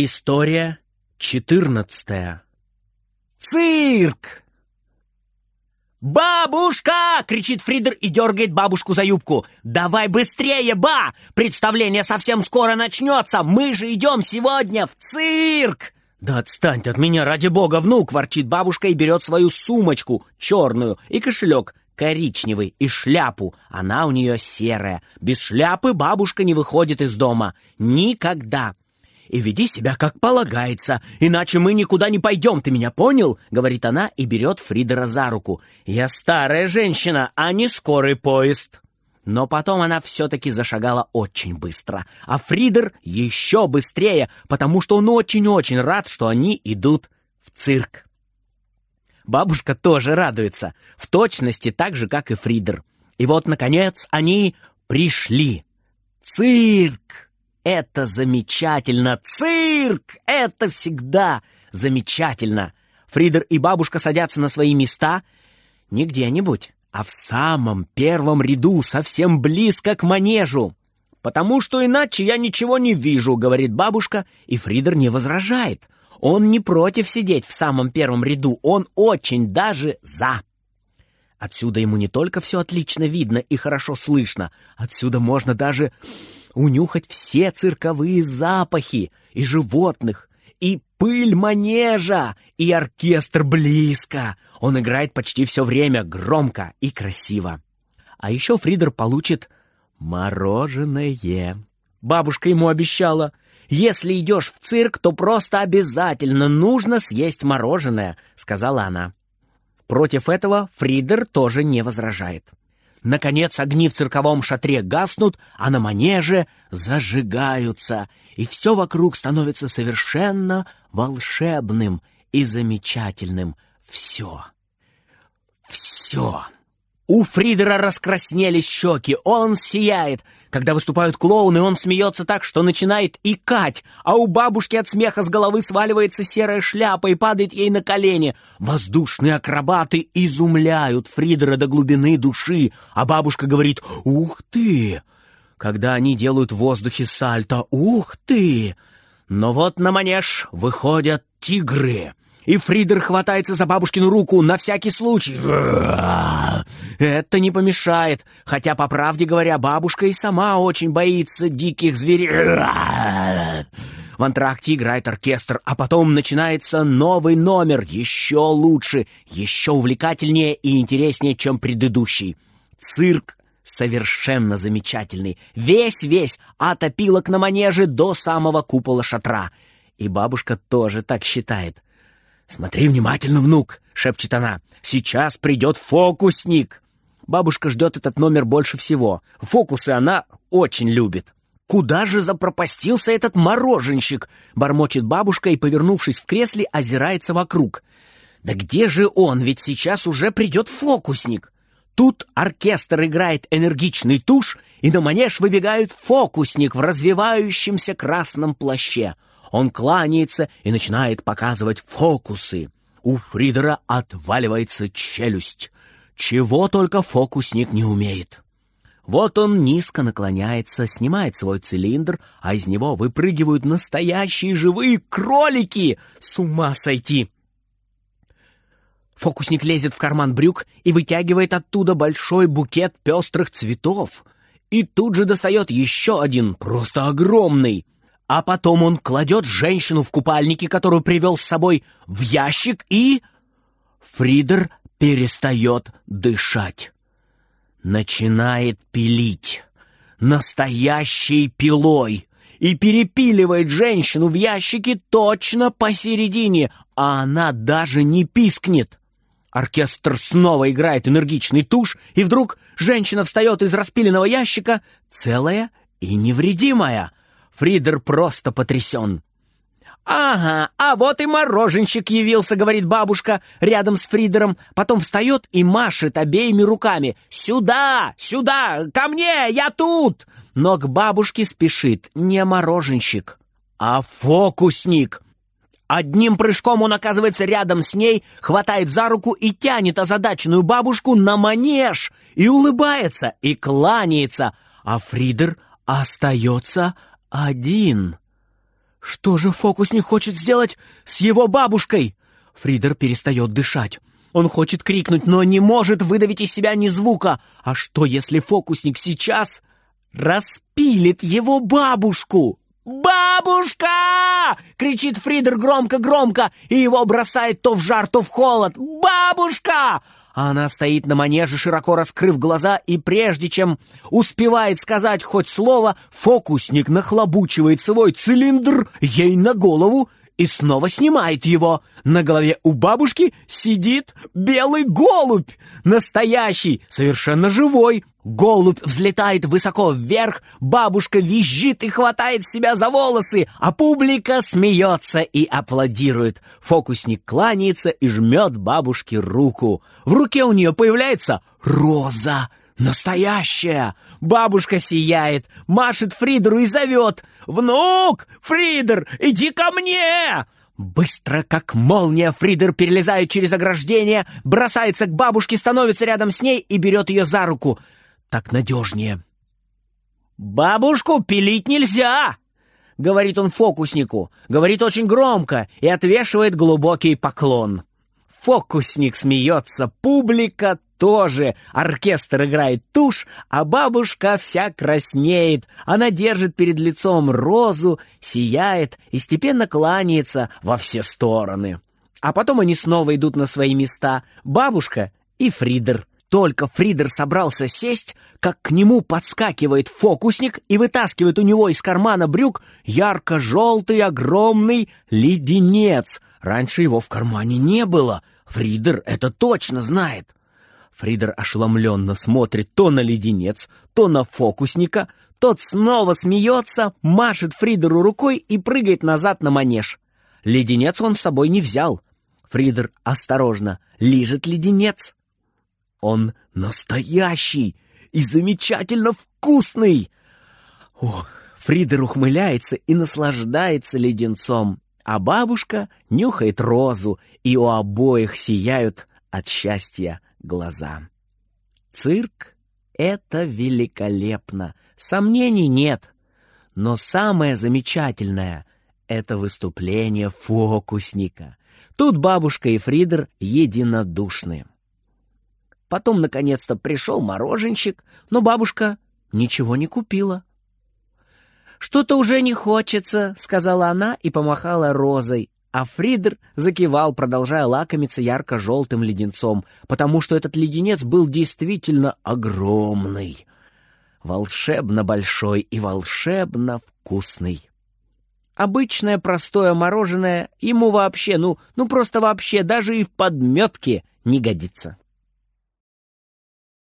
История четырнадцатая. Цирк! «Бабушка!» — кричит Фридер и дергает бабушку за юбку. «Давай быстрее, ба! Представление совсем скоро начнется! Мы же идем сегодня в цирк!» «Да отстань от меня, ради бога, внук!» — ворчит бабушка и берет свою сумочку, черную, и кошелек, коричневый, и шляпу. Она у нее серая. Без шляпы бабушка не выходит из дома. Никогда и веди себя как полагается, иначе мы никуда не пойдем, ты меня понял?» — говорит она и берет Фридера за руку. «Я старая женщина, а не скорый поезд». Но потом она все-таки зашагала очень быстро, а Фридер еще быстрее, потому что он очень-очень рад, что они идут в цирк. Бабушка тоже радуется, в точности так же, как и Фридер. И вот, наконец, они пришли. Цирк! Это замечательно! Цирк! Это всегда замечательно! Фридер и бабушка садятся на свои места не где-нибудь, а в самом первом ряду, совсем близко к манежу. «Потому что иначе я ничего не вижу», — говорит бабушка, и Фридер не возражает. Он не против сидеть в самом первом ряду, он очень даже за. Отсюда ему не только все отлично видно и хорошо слышно, отсюда можно даже унюхать все цирковые запахи и животных, и пыль манежа, и оркестр близко. Он играет почти все время громко и красиво. А еще Фридер получит мороженое. Бабушка ему обещала, если идешь в цирк, то просто обязательно нужно съесть мороженое, сказала она. Против этого Фридер тоже не возражает. Наконец огни в цирковом шатре гаснут, а на манеже зажигаются, и все вокруг становится совершенно волшебным и замечательным. Все. Все. У Фридера раскраснелись щеки, он сияет. Когда выступают клоуны, он смеется так, что начинает икать, а у бабушки от смеха с головы сваливается серая шляпа и падает ей на колени. Воздушные акробаты изумляют Фридера до глубины души, а бабушка говорит «Ух ты!» Когда они делают в воздухе сальто «Ух ты!» Но вот на манеж выходят тигры и Фридер хватается за бабушкину руку на всякий случай. Это не помешает, хотя, по правде говоря, бабушка и сама очень боится диких зверей. В антракте играет оркестр, а потом начинается новый номер, еще лучше, еще увлекательнее и интереснее, чем предыдущий. Цирк совершенно замечательный. Весь-весь от опилок на манеже до самого купола шатра. И бабушка тоже так считает. «Смотри внимательно, внук!» — шепчет она. «Сейчас придет фокусник!» Бабушка ждет этот номер больше всего. Фокусы она очень любит. «Куда же запропастился этот мороженщик?» — бормочет бабушка и, повернувшись в кресле, озирается вокруг. «Да где же он? Ведь сейчас уже придет фокусник!» Тут оркестр играет энергичный тушь, и на манеж выбегает фокусник в развивающемся красном плаще — он кланяется и начинает показывать фокусы. У Фридера отваливается челюсть. Чего только фокусник не умеет. Вот он низко наклоняется, снимает свой цилиндр, а из него выпрыгивают настоящие живые кролики. С ума сойти! Фокусник лезет в карман брюк и вытягивает оттуда большой букет пестрых цветов. И тут же достает еще один, просто огромный — а потом он кладет женщину в купальнике, которую привел с собой, в ящик и... Фридер перестает дышать. Начинает пилить. Настоящей пилой. И перепиливает женщину в ящике точно посередине, а она даже не пискнет. Оркестр снова играет энергичный тушь, и вдруг женщина встает из распиленного ящика, целая и невредимая — Фридер просто потрясен. «Ага, а вот и мороженщик явился», — говорит бабушка рядом с Фридером. Потом встает и машет обеими руками. «Сюда! Сюда! Ко мне! Я тут!» Но к бабушке спешит не мороженщик, а фокусник. Одним прыжком он оказывается рядом с ней, хватает за руку и тянет озадаченную бабушку на манеж, и улыбается, и кланяется, а Фридер остается один. Что же фокусник хочет сделать с его бабушкой? Фридер перестает дышать. Он хочет крикнуть, но не может выдавить из себя ни звука. А что, если фокусник сейчас распилит его бабушку? «Бабушка!» — кричит Фридер громко-громко, и его бросает то в жар, то в холод. «Бабушка!» А она стоит на манеже, широко раскрыв глаза, и прежде чем успевает сказать хоть слово, фокусник нахлобучивает свой цилиндр ей на голову и снова снимает его. На голове у бабушки сидит белый голубь, настоящий, совершенно живой. Голубь взлетает высоко вверх, бабушка визжит и хватает себя за волосы, а публика смеется и аплодирует. Фокусник кланяется и жмет бабушке руку. В руке у нее появляется роза. Настоящая! Бабушка сияет, машет Фридеру и зовет. «Внук! Фридер, иди ко мне!» Быстро, как молния, Фридер перелезает через ограждение, бросается к бабушке, становится рядом с ней и берет ее за руку. Так надежнее. «Бабушку пилить нельзя!» — говорит он фокуснику. Говорит очень громко и отвешивает глубокий поклон. Фокусник смеется, публика тоже. Оркестр играет тушь, а бабушка вся краснеет. Она держит перед лицом розу, сияет и степенно кланяется во все стороны. А потом они снова идут на свои места. Бабушка и Фридер. Только Фридер собрался сесть, как к нему подскакивает фокусник и вытаскивает у него из кармана брюк ярко-желтый огромный леденец. Раньше его в кармане не было. Фридер это точно знает. Фридер ошеломленно смотрит то на леденец, то на фокусника. Тот снова смеется, машет Фридеру рукой и прыгает назад на манеж. Леденец он с собой не взял. Фридер осторожно лижет леденец. Он настоящий и замечательно вкусный. Ох, Фридер ухмыляется и наслаждается леденцом, а бабушка нюхает розу, и у обоих сияют от счастья глаза. Цирк — это великолепно, сомнений нет. Но самое замечательное — это выступление фокусника. Тут бабушка и Фридер единодушны. Потом, наконец-то, пришел мороженщик, но бабушка ничего не купила. «Что-то уже не хочется», — сказала она и помахала розой, а Фридер закивал, продолжая лакомиться ярко-желтым леденцом, потому что этот леденец был действительно огромный, волшебно большой и волшебно вкусный. Обычное простое мороженое ему вообще, ну, ну просто вообще даже и в подметке не годится.